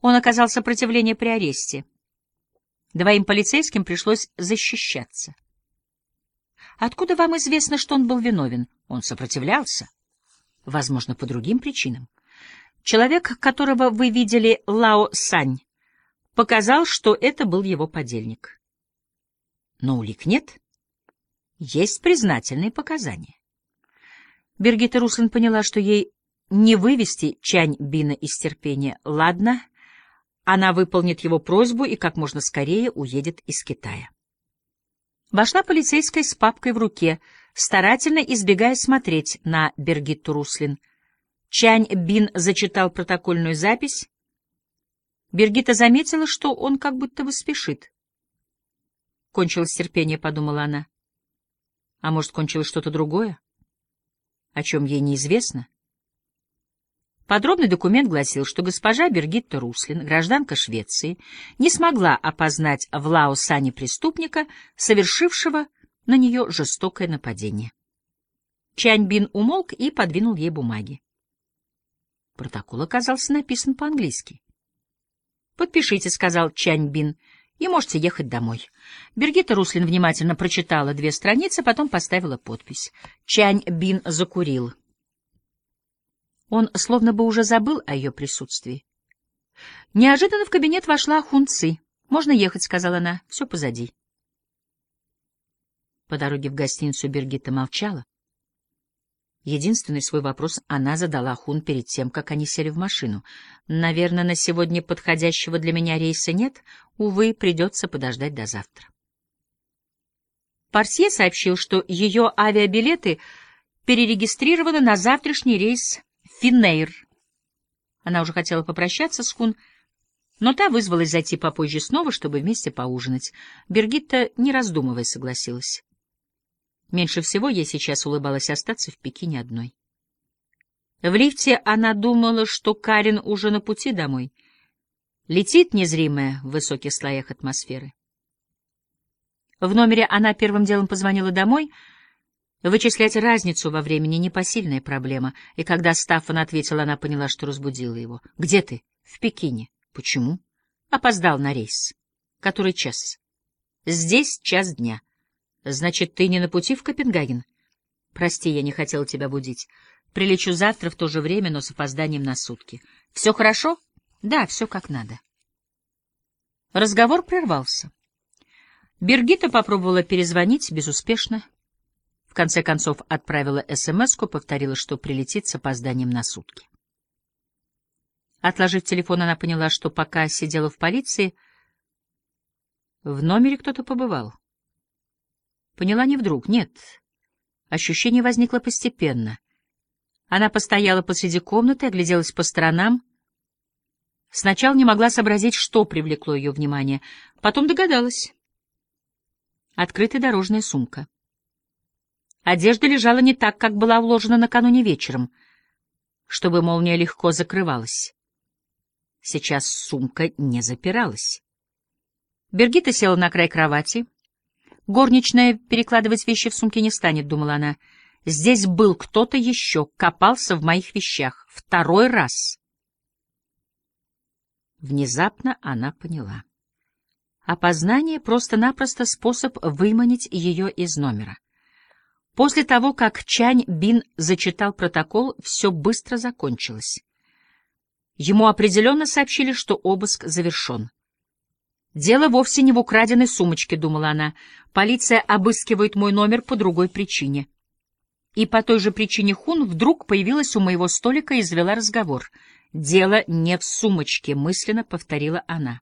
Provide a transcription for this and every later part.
Он оказал сопротивление при аресте. Двоим полицейским пришлось защищаться. Откуда вам известно, что он был виновен? Он сопротивлялся. Возможно, по другим причинам. Человек, которого вы видели, Лао Сань, показал, что это был его подельник. Но улик нет. Есть признательные показания. Бергита Руслин поняла, что ей не вывести Чань Бина из терпения. Ладно, она выполнит его просьбу и как можно скорее уедет из Китая. Вошла полицейская с папкой в руке, старательно избегая смотреть на Бергитту Руслин. Чань Бин зачитал протокольную запись. Бергита заметила, что он как будто бы спешит. Кончилось терпение, подумала она. А может, кончилось что-то другое, о чем ей неизвестно? Подробный документ гласил, что госпожа Бергитта Руслин, гражданка Швеции, не смогла опознать в Лаосане преступника, совершившего на нее жестокое нападение. Чаньбин умолк и подвинул ей бумаги. Протокол оказался написан по-английски. «Подпишите», — сказал Чаньбин, — «и можете ехать домой». Бергита Руслин внимательно прочитала две страницы, потом поставила подпись. Чаньбин закурил. Он словно бы уже забыл о ее присутствии. Неожиданно в кабинет вошла Хунци. «Можно ехать», — сказала она, — «все позади». По дороге в гостиницу Бергита молчала. Единственный свой вопрос она задала Хун перед тем, как они сели в машину. «Наверное, на сегодня подходящего для меня рейса нет. Увы, придется подождать до завтра». Парсье сообщил, что ее авиабилеты перерегистрированы на завтрашний рейс Финнейр. Она уже хотела попрощаться с Хун, но та вызвалась зайти попозже снова, чтобы вместе поужинать. Бергитта, не раздумывая, согласилась. Меньше всего ей сейчас улыбалось остаться в Пекине одной. В лифте она думала, что Карин уже на пути домой. Летит незримая в высоких слоях атмосферы. В номере она первым делом позвонила домой — Вычислять разницу во времени — непосильная проблема, и когда Стаффан ответил, она поняла, что разбудила его. — Где ты? — В Пекине. — Почему? — Опоздал на рейс. — Который час? — Здесь час дня. — Значит, ты не на пути в Копенгаген? — Прости, я не хотела тебя будить. Прилечу завтра в то же время, но с опозданием на сутки. — Все хорошо? — Да, все как надо. Разговор прервался. Бергита попробовала перезвонить безуспешно. В конце концов отправила СМС-ку, повторила, что прилетит с опозданием на сутки. Отложив телефон, она поняла, что пока сидела в полиции, в номере кто-то побывал. Поняла не вдруг, нет. Ощущение возникло постепенно. Она постояла посреди комнаты, огляделась по сторонам. Сначала не могла сообразить, что привлекло ее внимание, потом догадалась. Открытая дорожная сумка. Одежда лежала не так, как была вложена накануне вечером, чтобы молния легко закрывалась. Сейчас сумка не запиралась. Бергита села на край кровати. Горничная перекладывать вещи в сумке не станет, думала она. Здесь был кто-то еще, копался в моих вещах. Второй раз. Внезапно она поняла. Опознание — просто-напросто способ выманить ее из номера. После того, как Чань Бин зачитал протокол, все быстро закончилось. Ему определенно сообщили, что обыск завершен. «Дело вовсе не в украденной сумочке», — думала она. «Полиция обыскивает мой номер по другой причине». И по той же причине Хун вдруг появилась у моего столика и завела разговор. «Дело не в сумочке», — мысленно повторила она.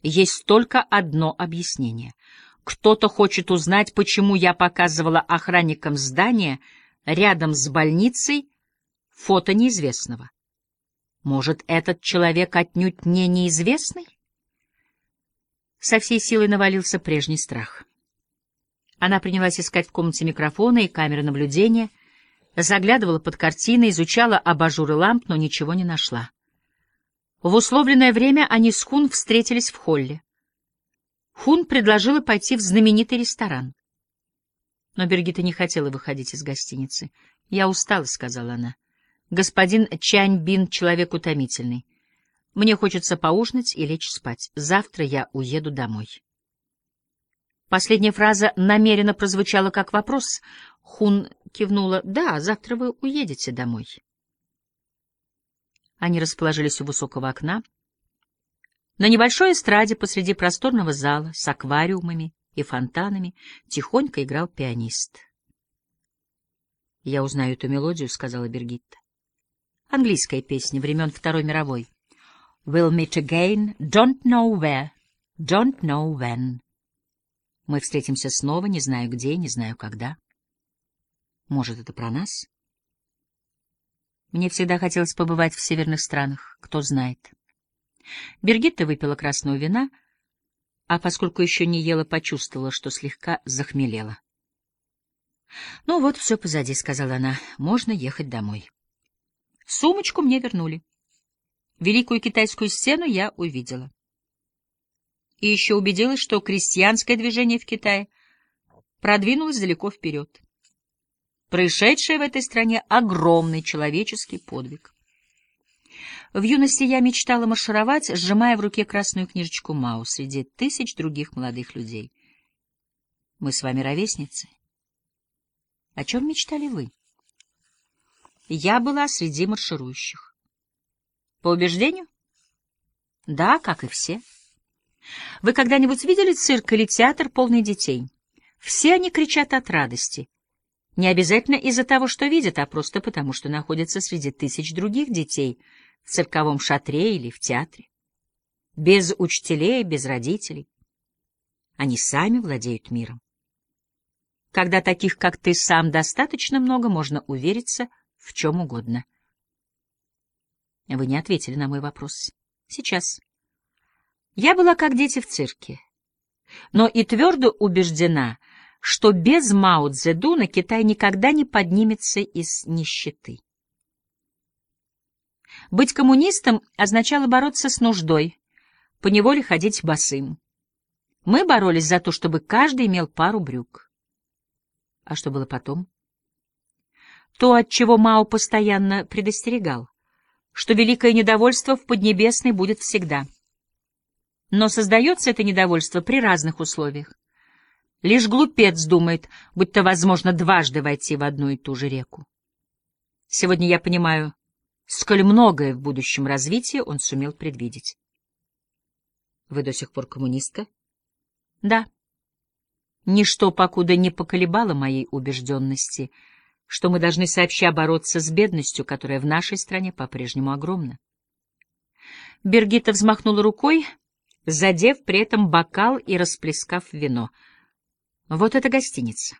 Есть только одно объяснение — кто-то хочет узнать, почему я показывала охранникам здания рядом с больницей фото неизвестного. Может, этот человек отнюдь не неизвестный? Со всей силой навалился прежний страх. Она принялась искать в комнате микрофоны и камеры наблюдения, заглядывала под картины, изучала абажуры ламп, но ничего не нашла. В условленное время они с Хун встретились в холле. Хун предложила пойти в знаменитый ресторан. Но Бергита не хотела выходить из гостиницы. «Я устала», — сказала она. «Господин Чань Бин — человек утомительный. Мне хочется поужинать и лечь спать. Завтра я уеду домой. Последняя фраза намеренно прозвучала как вопрос. Хун кивнула. «Да, завтра вы уедете домой». Они расположились у высокого окна. На небольшой эстраде посреди просторного зала с аквариумами и фонтанами тихонько играл пианист. «Я узнаю эту мелодию», — сказала Бергитта. Английская песня времен Второй мировой. «We'll meet again, don't know where, don't know when». Мы встретимся снова, не знаю где, не знаю когда. Может, это про нас? Мне всегда хотелось побывать в северных странах, кто знает. Бергитта выпила красного вина, а поскольку еще не ела, почувствовала, что слегка захмелела. «Ну вот, все позади», — сказала она, — «можно ехать домой». Сумочку мне вернули. Великую китайскую стену я увидела и еще убедилась, что крестьянское движение в Китае продвинулось далеко вперед. Происшедшее в этой стране — огромный человеческий подвиг. В юности я мечтала маршировать, сжимая в руке красную книжечку Мао среди тысяч других молодых людей. Мы с вами ровесницы. О чем мечтали вы? Я была среди марширующих. По убеждению? Да, как и все. Вы когда-нибудь видели цирк или театр, полный детей? Все они кричат от радости. Не обязательно из-за того, что видят, а просто потому, что находятся среди тысяч других детей в цирковом шатре или в театре. Без учителей, без родителей. Они сами владеют миром. Когда таких, как ты сам, достаточно много, можно увериться в чем угодно. Вы не ответили на мой вопрос. Сейчас. Я была как дети в цирке, но и твердо убеждена, что без Мао Цзэдуна Китай никогда не поднимется из нищеты. Быть коммунистом означало бороться с нуждой, поневоле ходить босым. Мы боролись за то, чтобы каждый имел пару брюк. А что было потом? То, от чего Мао постоянно предостерегал, что великое недовольство в Поднебесной будет всегда — но создается это недовольство при разных условиях. Лишь глупец думает, будто возможно дважды войти в одну и ту же реку. Сегодня я понимаю, сколь многое в будущем развитии он сумел предвидеть. Вы до сих пор коммунистка? Да. Ничто покуда не поколебало моей убежденности, что мы должны сообща бороться с бедностью, которая в нашей стране по-прежнему огромна. Бергита взмахнула рукой, задев при этом бокал и расплескав вино. Вот эта гостиница.